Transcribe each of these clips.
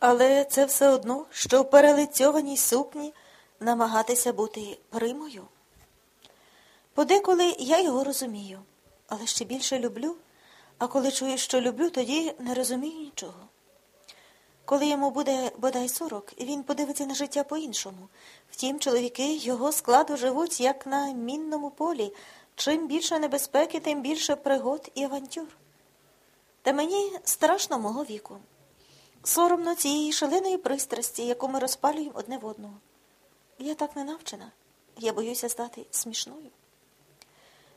Але це все одно, що в перелицьованій сукні намагатися бути примою. Подеколи я його розумію, але ще більше люблю, а коли чую, що люблю, тоді не розумію нічого. Коли йому буде бодай сорок, він подивиться на життя по-іншому. Втім, чоловіки його складу живуть, як на мінному полі. Чим більше небезпеки, тим більше пригод і авантюр. Та мені страшно мого віку. Соромно цієї шаленої пристрасті, яку ми розпалюємо одне в одного. Я так не навчена. Я боюся стати смішною.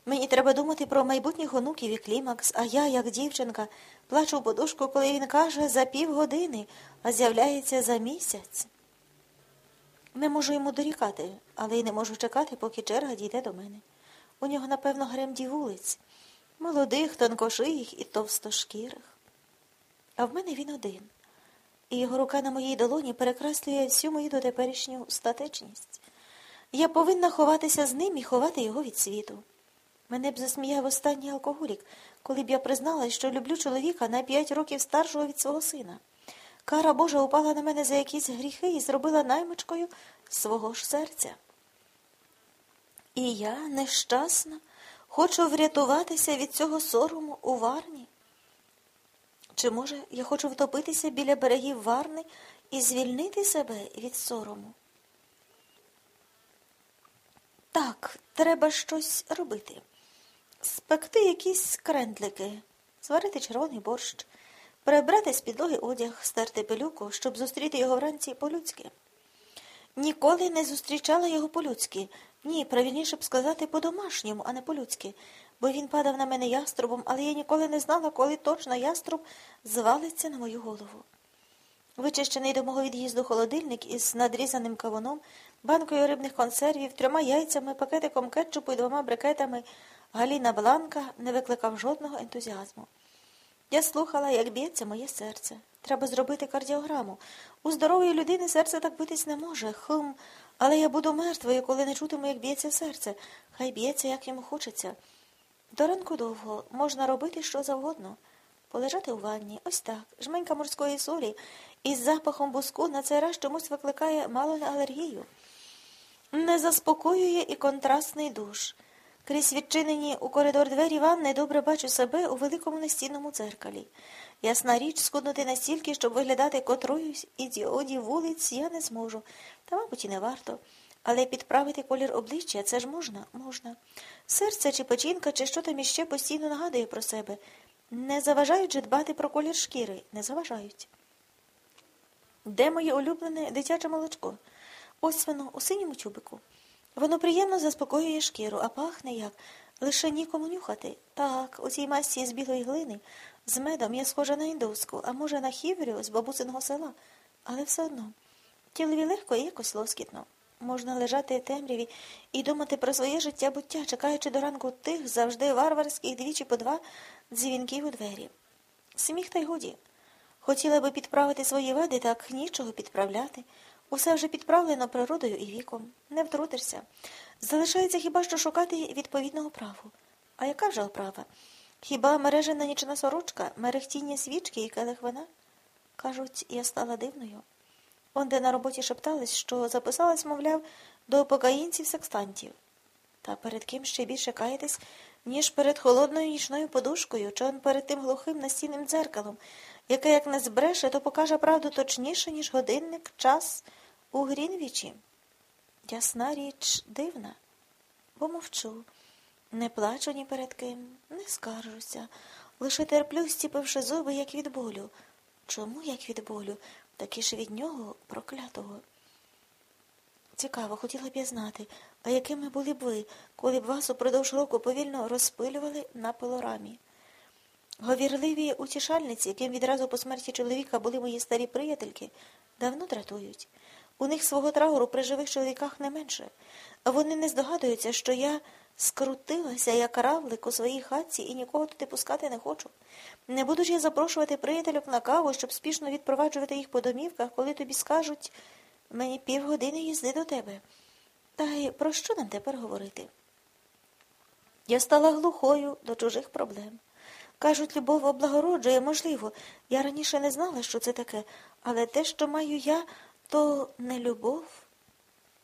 Мені треба думати про майбутніх онуків і клімакс, а я, як дівчинка, плачу подушку, коли він каже за півгодини, а з'являється за місяць. Не можу йому дорікати, але й не можу чекати, поки черга дійде до мене. У нього, напевно, гремді вулиць, молодих, тонкошиїх і товстошкірих. А в мене він один, і його рука на моїй долоні перекреслює всю мою дотеперішню статечність. Я повинна ховатися з ним і ховати його від світу. Мене б засміяв останній алкоголік, коли б я призналась, що люблю чоловіка на п'ять років старшого від свого сина. Кара Божа упала на мене за якісь гріхи і зробила наймичкою свого ж серця. І я, нещасна, хочу врятуватися від цього сорому у варні. Чи, може, я хочу втопитися біля берегів Варни і звільнити себе від сорому? Так, треба щось робити. Спекти якісь крендлики, зварити червоний борщ, перебрати з підлоги одяг, стерти пилюку, щоб зустріти його вранці по-людськи. Ніколи не зустрічала його по-людськи. Ні, правильніше б сказати по-домашньому, а не по-людськи, бо він падав на мене яструбом, але я ніколи не знала, коли точно яструб звалиться на мою голову. Вичищений до мого від'їзду холодильник із надрізаним кавуном, банкою рибних консервів, трьома яйцями, пакетиком кетчупу і двома брикетами Галіна Бланка не викликав жодного ентузіазму. Я слухала, як б'ється моє серце. Треба зробити кардіограму. У здорової людини серце так битись не може. Хм, але я буду мертвою, коли не чутиму, як б'ється серце. Хай б'ється, як йому хочеться. До ранку довго можна робити що завгодно. Полежати у ванні, ось так, жменька морської солі, із запахом буску на цей раз чомусь викликає мало не алергію. Не заспокоює і контрастний душ. Крізь відчинені у коридор двері ванни добре бачу себе у великому настінному дзеркалі. Ясна річ, скуднути настільки, щоб виглядати котроюсь ідіоді вулиць я не зможу, та, мабуть, і не варто. Але підправити колір обличчя це ж можна, можна. Серце чи печінка, чи що там іще постійно нагадує про себе. Не заважають же дбати про колір шкіри, не заважають. Де моє улюблене дитяче молочко? Ось воно, у синьому тюбику. Воно приємно заспокоює шкіру, а пахне як. Лише нікому нюхати. Так, у цій масці з білої глини, з медом я схожа на індуску, а може, на хіврю з бабусиного села, але все одно. Тілові легко і якось лоскітно. Можна лежати темряві і думати про своє життя буття, чекаючи до ранку тих завжди варварських двічі по два дзвінків у двері. Сміх та й годі. Хотіла би підправити свої веди, так нічого підправляти. Усе вже підправлено природою і віком. Не втрутишся. Залишається хіба що шукати відповідного праву. А яка вже оправа? Хіба мережена нічна сорочка, мерехтіння свічки і келих вина? Кажуть, я стала дивною. Онде на роботі шептались, що записалась, мовляв, до покаїнців секстантів. Та перед ким ще більше каєтесь, ніж перед холодною нічною подушкою, чи он перед тим глухим настінним дзеркалом, яке, як не збреше, то покаже правду точніше, ніж годинник, час у Грінвічі. Ясна річ дивна, бо мовчу. Не плачу ні перед ким, не скаржуся, лише терплю, стіпивши зуби, як від болю. Чому як від болю? Таки ж від нього проклятого. Цікаво, хотіла б я знати, а якими були б ви, коли б вас упродовж року повільно розпилювали на пилорамі? Говірливі утішальниці, яким відразу по смерті чоловіка були мої старі приятельки, давно дратують. У них свого трауру при живих чоловіках не менше, а вони не здогадуються, що я скрутилася, як равлик у своїй хатці і нікого туди пускати не хочу. Не буду ж я запрошувати приятелів на каву, щоб спішно відпроваджувати їх по домівках, коли тобі скажуть мені півгодини їзди до тебе. Та й про що нам тепер говорити? Я стала глухою до чужих проблем. Кажуть, любов облагороджує, можливо. Я раніше не знала, що це таке, але те, що маю я, то не любов.